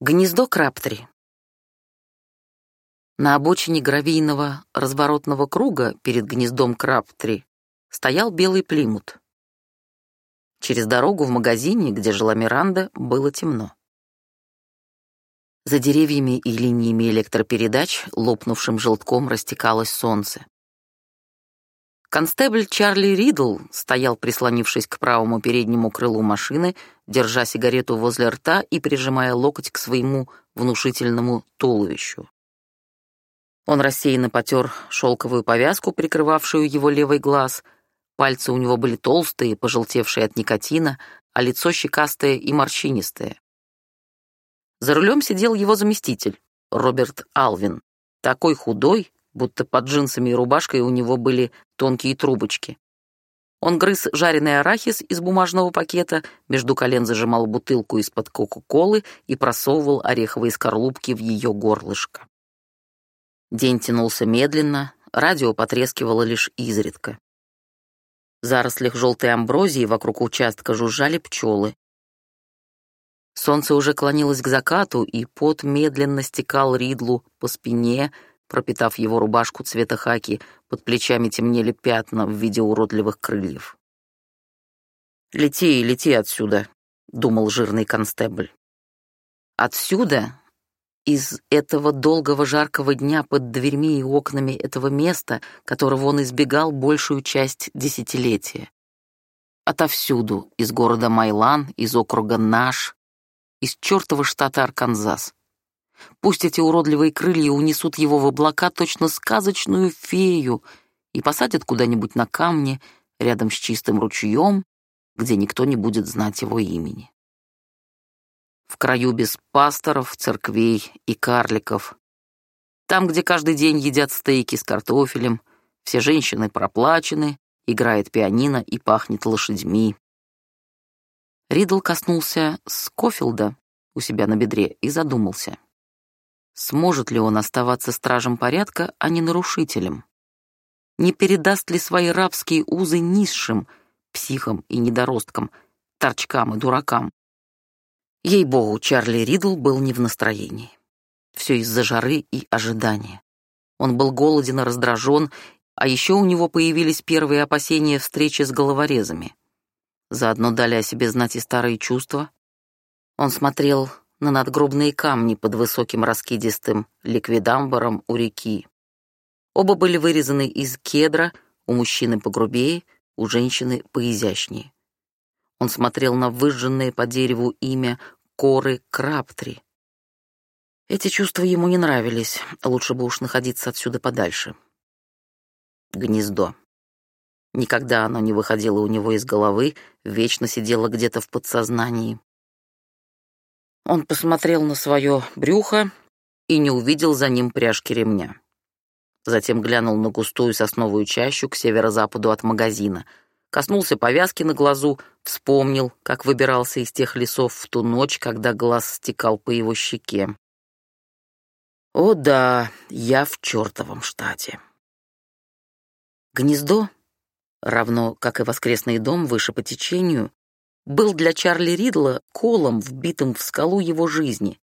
Гнездо Краптри. На обочине гравийного разворотного круга перед гнездом Краптри стоял белый плимут. Через дорогу в магазине, где жила Миранда, было темно. За деревьями и линиями электропередач лопнувшим желтком растекалось солнце. Констебль Чарли Ридл стоял, прислонившись к правому переднему крылу машины, держа сигарету возле рта и прижимая локоть к своему внушительному туловищу. Он рассеянно потер шелковую повязку, прикрывавшую его левый глаз. Пальцы у него были толстые, пожелтевшие от никотина, а лицо щекастое и морщинистое. За рулем сидел его заместитель, Роберт Алвин, такой худой, будто под джинсами и рубашкой у него были тонкие трубочки. Он грыз жареный арахис из бумажного пакета, между колен зажимал бутылку из-под кока-колы и просовывал ореховые скорлупки в ее горлышко. День тянулся медленно, радио потрескивало лишь изредка. В зарослях желтой амброзии вокруг участка жужжали пчелы. Солнце уже клонилось к закату, и пот медленно стекал Ридлу по спине, пропитав его рубашку цвета хаки, под плечами темнели пятна в виде уродливых крыльев. «Лети, лети отсюда», — думал жирный констебль. Отсюда, из этого долгого жаркого дня под дверьми и окнами этого места, которого он избегал большую часть десятилетия. Отовсюду, из города Майлан, из округа Наш, из чертова штата Арканзас. Пусть эти уродливые крылья унесут его в облака точно сказочную фею и посадят куда-нибудь на камне рядом с чистым ручьем, где никто не будет знать его имени. В краю без пасторов, церквей и карликов. Там, где каждый день едят стейки с картофелем, все женщины проплачены, играет пианино и пахнет лошадьми. Ридл коснулся Скофилда у себя на бедре и задумался — Сможет ли он оставаться стражем порядка, а не нарушителем? Не передаст ли свои рабские узы низшим, психам и недоросткам, торчкам и дуракам? Ей-богу, Чарли Ридл был не в настроении. Все из-за жары и ожидания. Он был голоден и раздражен, а еще у него появились первые опасения встречи с головорезами. Заодно дали о себе знать и старые чувства. Он смотрел на надгробные камни под высоким раскидистым ликвидамбаром у реки. Оба были вырезаны из кедра, у мужчины погрубее, у женщины поизящнее. Он смотрел на выжженное по дереву имя Коры Краптри. Эти чувства ему не нравились, лучше бы уж находиться отсюда подальше. Гнездо. Никогда оно не выходило у него из головы, вечно сидело где-то в подсознании. Он посмотрел на свое брюхо и не увидел за ним пряжки ремня. Затем глянул на густую сосновую чащу к северо-западу от магазина, коснулся повязки на глазу, вспомнил, как выбирался из тех лесов в ту ночь, когда глаз стекал по его щеке. О да, я в чертовом штате. Гнездо, равно как и воскресный дом выше по течению, был для Чарли Ридла колом, вбитым в скалу его жизни.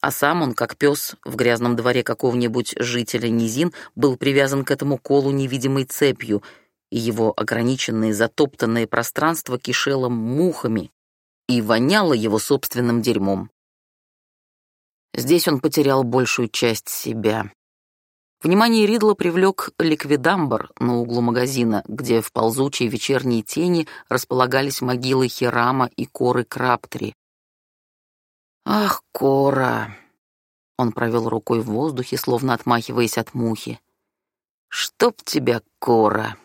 А сам он, как пес в грязном дворе какого-нибудь жителя низин, был привязан к этому колу невидимой цепью, и его ограниченное затоптанное пространство кишело мухами и воняло его собственным дерьмом. Здесь он потерял большую часть себя. Внимание Ридла привлек ликвидамбар на углу магазина, где в ползучей вечерней тени располагались могилы Хирама и Коры Краптри. «Ах, Кора!» Он провел рукой в воздухе, словно отмахиваясь от мухи. «Чтоб тебя, Кора!»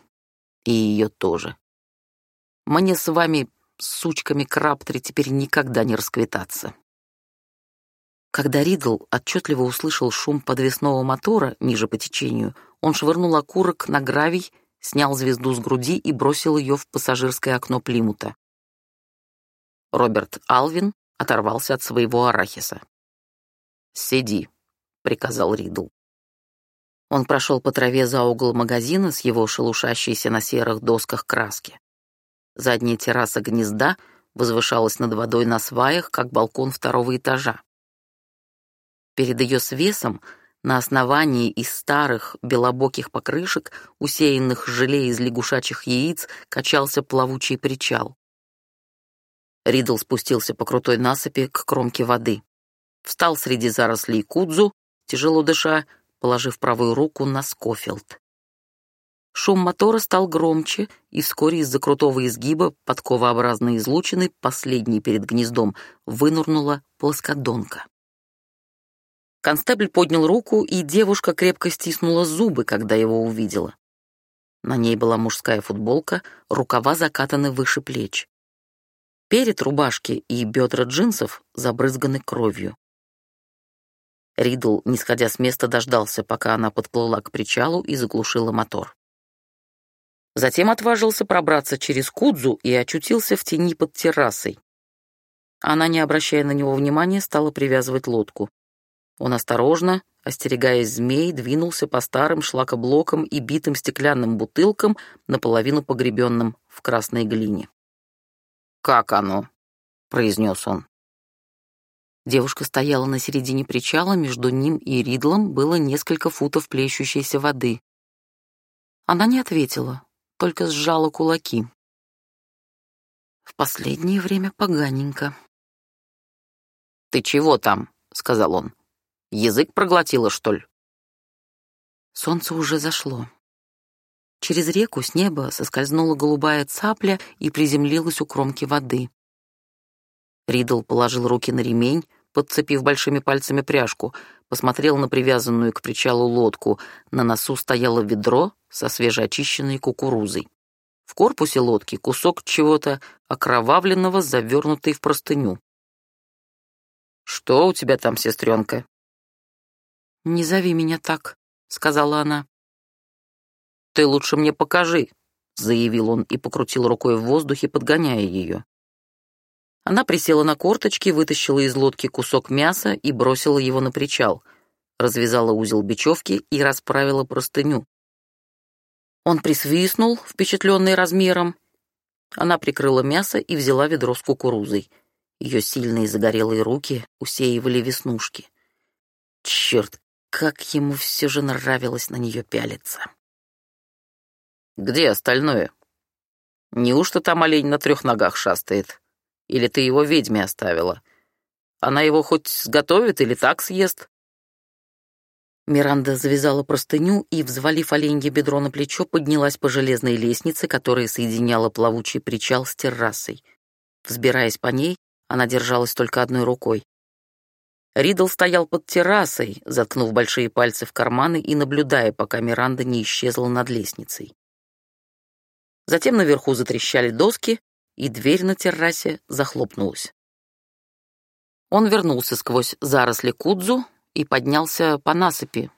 И ее тоже. «Мне с вами, сучками Краптри, теперь никогда не расквитаться». Когда Ридл отчетливо услышал шум подвесного мотора ниже по течению, он швырнул окурок на гравий, снял звезду с груди и бросил ее в пассажирское окно Плимута. Роберт Алвин оторвался от своего арахиса. «Сиди», — приказал Ридл. Он прошел по траве за угол магазина с его шелушащейся на серых досках краски. Задняя терраса гнезда возвышалась над водой на сваях, как балкон второго этажа. Перед ее свесом на основании из старых белобоких покрышек, усеянных желе из лягушачьих яиц, качался плавучий причал. Ридл спустился по крутой насыпи к кромке воды. Встал среди зарослей кудзу, тяжело дыша, положив правую руку на Скофилд. Шум мотора стал громче, и вскоре из-за крутого изгиба подковообразной излучины, последней перед гнездом, вынурнула плоскодонка. Констебль поднял руку, и девушка крепко стиснула зубы, когда его увидела. На ней была мужская футболка, рукава закатаны выше плеч. Перед рубашки и бедра джинсов забрызганы кровью. Ридл, не сходя с места, дождался, пока она подплыла к причалу и заглушила мотор. Затем отважился пробраться через Кудзу и очутился в тени под террасой. Она, не обращая на него внимания, стала привязывать лодку. Он осторожно, остерегаясь змей, двинулся по старым шлакоблокам и битым стеклянным бутылкам, наполовину погребенным в красной глине. «Как оно?» — произнес он. Девушка стояла на середине причала, между ним и Ридлом было несколько футов плещущейся воды. Она не ответила, только сжала кулаки. В последнее время поганенько. «Ты чего там?» — сказал он. «Язык проглотила, что ли?» Солнце уже зашло. Через реку с неба соскользнула голубая цапля и приземлилась у кромки воды. Ридл положил руки на ремень, подцепив большими пальцами пряжку, посмотрел на привязанную к причалу лодку. На носу стояло ведро со свежеочищенной кукурузой. В корпусе лодки кусок чего-то окровавленного, завернутый в простыню. «Что у тебя там, сестренка?» «Не зови меня так», — сказала она. «Ты лучше мне покажи», — заявил он и покрутил рукой в воздухе, подгоняя ее. Она присела на корточки, вытащила из лодки кусок мяса и бросила его на причал, развязала узел бечевки и расправила простыню. Он присвистнул, впечатленный размером. Она прикрыла мясо и взяла ведро с кукурузой. Ее сильные загорелые руки усеивали веснушки. Черт, как ему все же нравилось на нее пялиться. «Где остальное? Неужто там олень на трех ногах шастает? Или ты его ведьме оставила? Она его хоть сготовит или так съест?» Миранда завязала простыню и, взвалив оленье бедро на плечо, поднялась по железной лестнице, которая соединяла плавучий причал с террасой. Взбираясь по ней, она держалась только одной рукой. Ридл стоял под террасой, заткнув большие пальцы в карманы и наблюдая, пока Миранда не исчезла над лестницей. Затем наверху затрещали доски, и дверь на террасе захлопнулась. Он вернулся сквозь заросли кудзу и поднялся по насыпи,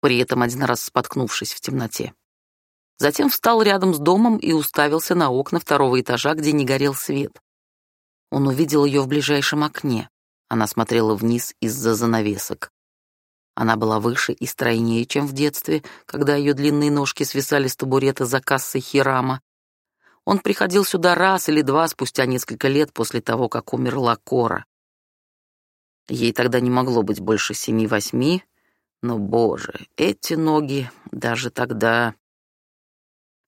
при этом один раз споткнувшись в темноте. Затем встал рядом с домом и уставился на окна второго этажа, где не горел свет. Он увидел ее в ближайшем окне. Она смотрела вниз из-за занавесок. Она была выше и стройнее, чем в детстве, когда ее длинные ножки свисали с табурета за кассой Хирама. Он приходил сюда раз или два спустя несколько лет после того, как умерла Кора. Ей тогда не могло быть больше семи-восьми, но, боже, эти ноги даже тогда...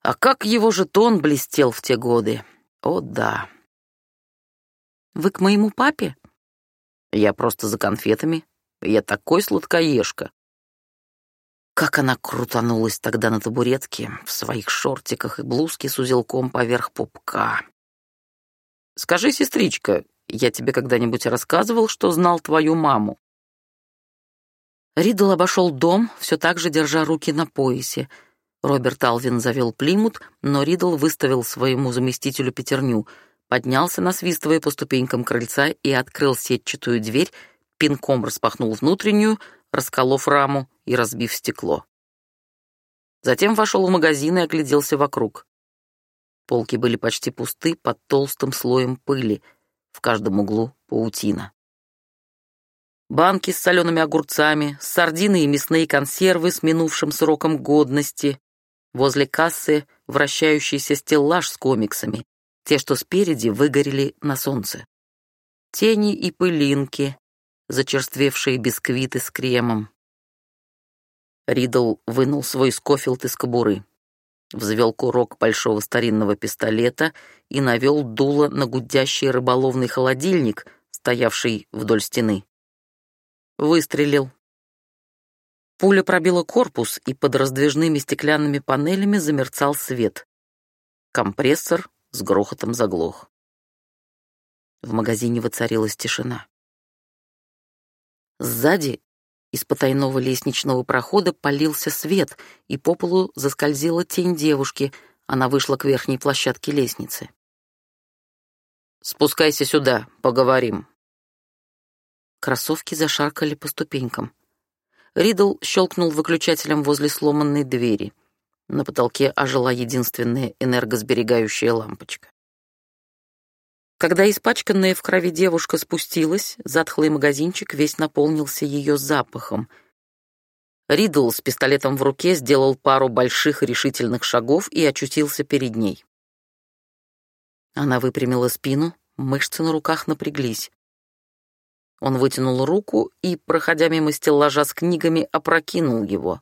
А как его жетон блестел в те годы! О, да! «Вы к моему папе?» Я просто за конфетами. Я такой сладкоежка. Как она крутанулась тогда на табуретке в своих шортиках и блузке с узелком поверх пупка. Скажи, сестричка, я тебе когда-нибудь рассказывал, что знал твою маму? Ридл обошел дом, все так же держа руки на поясе. Роберт Алвин завел Плимут, но Ридл выставил своему заместителю пятерню — поднялся, насвистывая по ступенькам крыльца, и открыл сетчатую дверь, пинком распахнул внутреннюю, расколов раму и разбив стекло. Затем вошел в магазин и огляделся вокруг. Полки были почти пусты под толстым слоем пыли, в каждом углу паутина. Банки с солеными огурцами, сардины и мясные консервы с минувшим сроком годности. Возле кассы вращающийся стеллаж с комиксами, те, что спереди, выгорели на солнце. Тени и пылинки, зачерствевшие бисквиты с кремом. Ридл вынул свой скофилд из кобуры, взвел курок большого старинного пистолета и навел дуло на гудящий рыболовный холодильник, стоявший вдоль стены. Выстрелил. Пуля пробила корпус, и под раздвижными стеклянными панелями замерцал свет. Компрессор с грохотом заглох. В магазине воцарилась тишина. Сзади из потайного лестничного прохода полился свет, и по полу заскользила тень девушки. Она вышла к верхней площадке лестницы. «Спускайся сюда, поговорим». Кроссовки зашаркали по ступенькам. Ридл щелкнул выключателем возле сломанной двери. На потолке ожила единственная энергосберегающая лампочка. Когда испачканная в крови девушка спустилась, затхлый магазинчик весь наполнился ее запахом. Ридл с пистолетом в руке сделал пару больших решительных шагов и очутился перед ней. Она выпрямила спину, мышцы на руках напряглись. Он вытянул руку и, проходя мимо стеллажа с книгами, опрокинул его.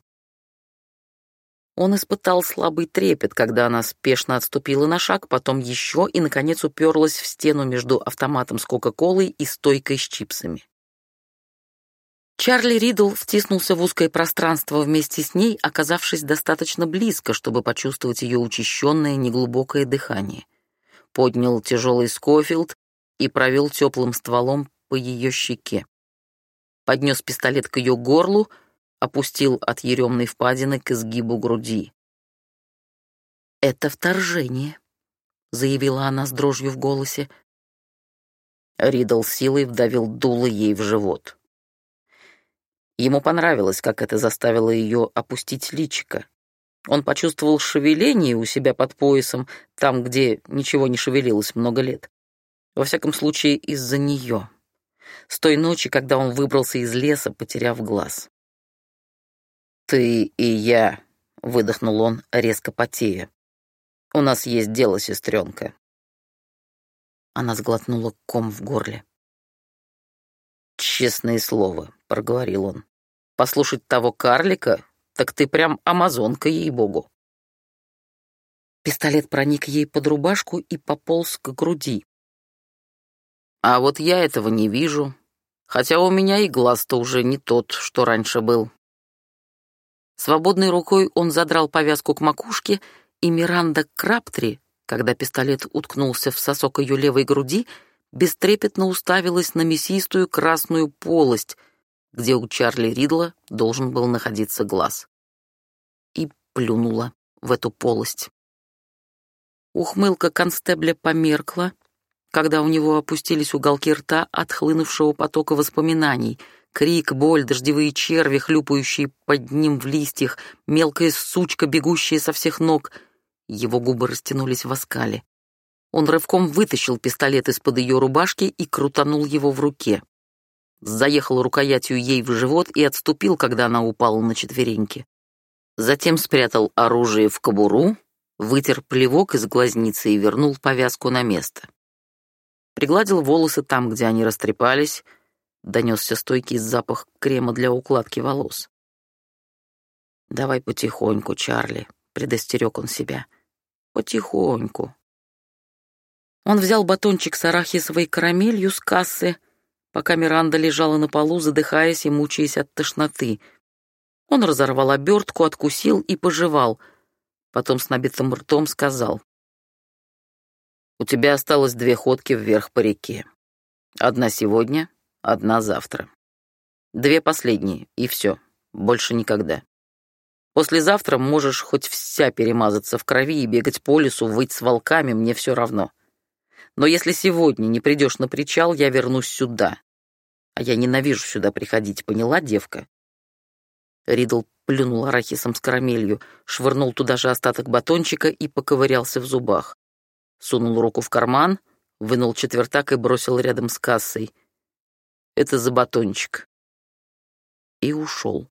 Он испытал слабый трепет, когда она спешно отступила на шаг, потом еще и, наконец, уперлась в стену между автоматом с Кока-Колой и стойкой с чипсами. Чарли Ридл втиснулся в узкое пространство вместе с ней, оказавшись достаточно близко, чтобы почувствовать ее учащенное неглубокое дыхание. Поднял тяжелый Скофилд и провел теплым стволом по ее щеке. Поднес пистолет к ее горлу — опустил от еремной впадины к изгибу груди. «Это вторжение», — заявила она с дрожью в голосе. Ридл силой вдавил дуло ей в живот. Ему понравилось, как это заставило ее опустить личико. Он почувствовал шевеление у себя под поясом, там, где ничего не шевелилось много лет. Во всяком случае, из-за нее. С той ночи, когда он выбрался из леса, потеряв глаз. «Ты и я», — выдохнул он, резко потея. «У нас есть дело, сестренка». Она сглотнула ком в горле. «Честное слово», — проговорил он. «Послушать того карлика, так ты прям амазонка, ей-богу». Пистолет проник ей под рубашку и пополз к груди. «А вот я этого не вижу, хотя у меня и глаз-то уже не тот, что раньше был». Свободной рукой он задрал повязку к макушке, и Миранда Краптри, когда пистолет уткнулся в сосок ее левой груди, бестрепетно уставилась на мясистую красную полость, где у Чарли Ридла должен был находиться глаз. И плюнула в эту полость. Ухмылка констебля померкла, когда у него опустились уголки рта от хлынувшего потока воспоминаний — Крик, боль, дождевые черви, хлюпающие под ним в листьях, мелкая сучка, бегущая со всех ног. Его губы растянулись в оскале. Он рывком вытащил пистолет из-под ее рубашки и крутанул его в руке. Заехал рукоятью ей в живот и отступил, когда она упала на четвереньки. Затем спрятал оружие в кобуру, вытер плевок из глазницы и вернул повязку на место. Пригладил волосы там, где они растрепались, донесся стойкий запах крема для укладки волос. «Давай потихоньку, Чарли», — предостерег он себя. «Потихоньку». Он взял батончик с арахисовой карамелью с кассы, пока Миранда лежала на полу, задыхаясь и мучаясь от тошноты. Он разорвал обертку, откусил и пожевал. Потом с набитым ртом сказал. «У тебя осталось две ходки вверх по реке. Одна сегодня, одна завтра. Две последние, и все, больше никогда. Послезавтра можешь хоть вся перемазаться в крови и бегать по лесу, выть с волками, мне все равно. Но если сегодня не придешь на причал, я вернусь сюда. А я ненавижу сюда приходить, поняла, девка?» Ридл плюнул арахисом с карамелью, швырнул туда же остаток батончика и поковырялся в зубах. Сунул руку в карман, вынул четвертак и бросил рядом с кассой — это за батончик. И ушел.